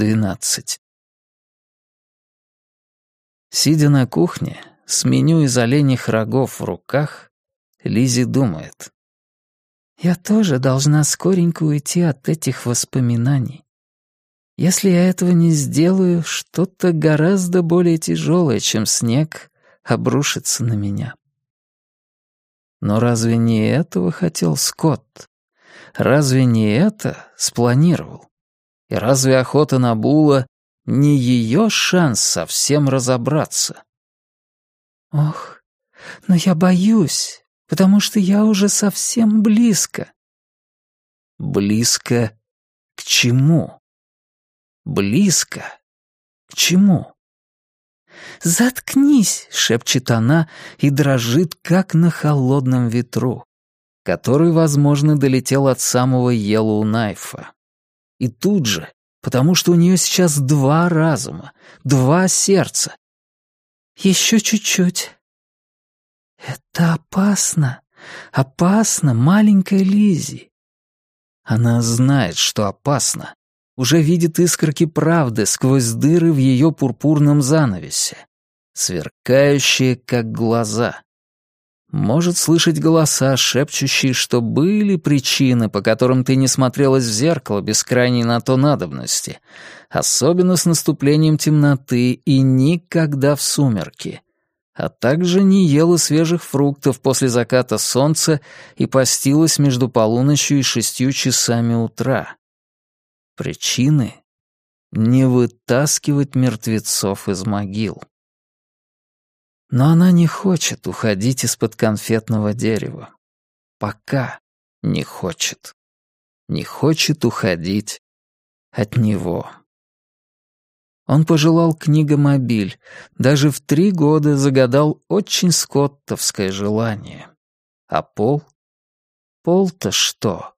12. Сидя на кухне, с меню из оленьих рогов в руках, Лизи думает. «Я тоже должна скоренько уйти от этих воспоминаний. Если я этого не сделаю, что-то гораздо более тяжелое, чем снег, обрушится на меня». Но разве не этого хотел Скотт? Разве не это спланировал? И разве охота на Була не ее шанс совсем разобраться? Ох, но я боюсь, потому что я уже совсем близко. Близко к чему? Близко к чему? «Заткнись!» — шепчет она и дрожит, как на холодном ветру, который, возможно, долетел от самого Йеллоу-Найфа. И тут же, потому что у нее сейчас два разума, два сердца. Еще чуть-чуть. Это опасно, опасно, маленькая Лизи. Она знает, что опасно, уже видит искорки правды сквозь дыры в ее пурпурном занавесе, сверкающие, как глаза может слышать голоса, шепчущие, что были причины, по которым ты не смотрелась в зеркало без крайней на то надобности, особенно с наступлением темноты и никогда в сумерки, а также не ела свежих фруктов после заката солнца и постилась между полуночью и шестью часами утра. Причины — не вытаскивать мертвецов из могил. Но она не хочет уходить из-под конфетного дерева. Пока не хочет. Не хочет уходить от него. Он пожелал книгомобиль, даже в три года загадал очень скоттовское желание. А Пол? Пол-то что?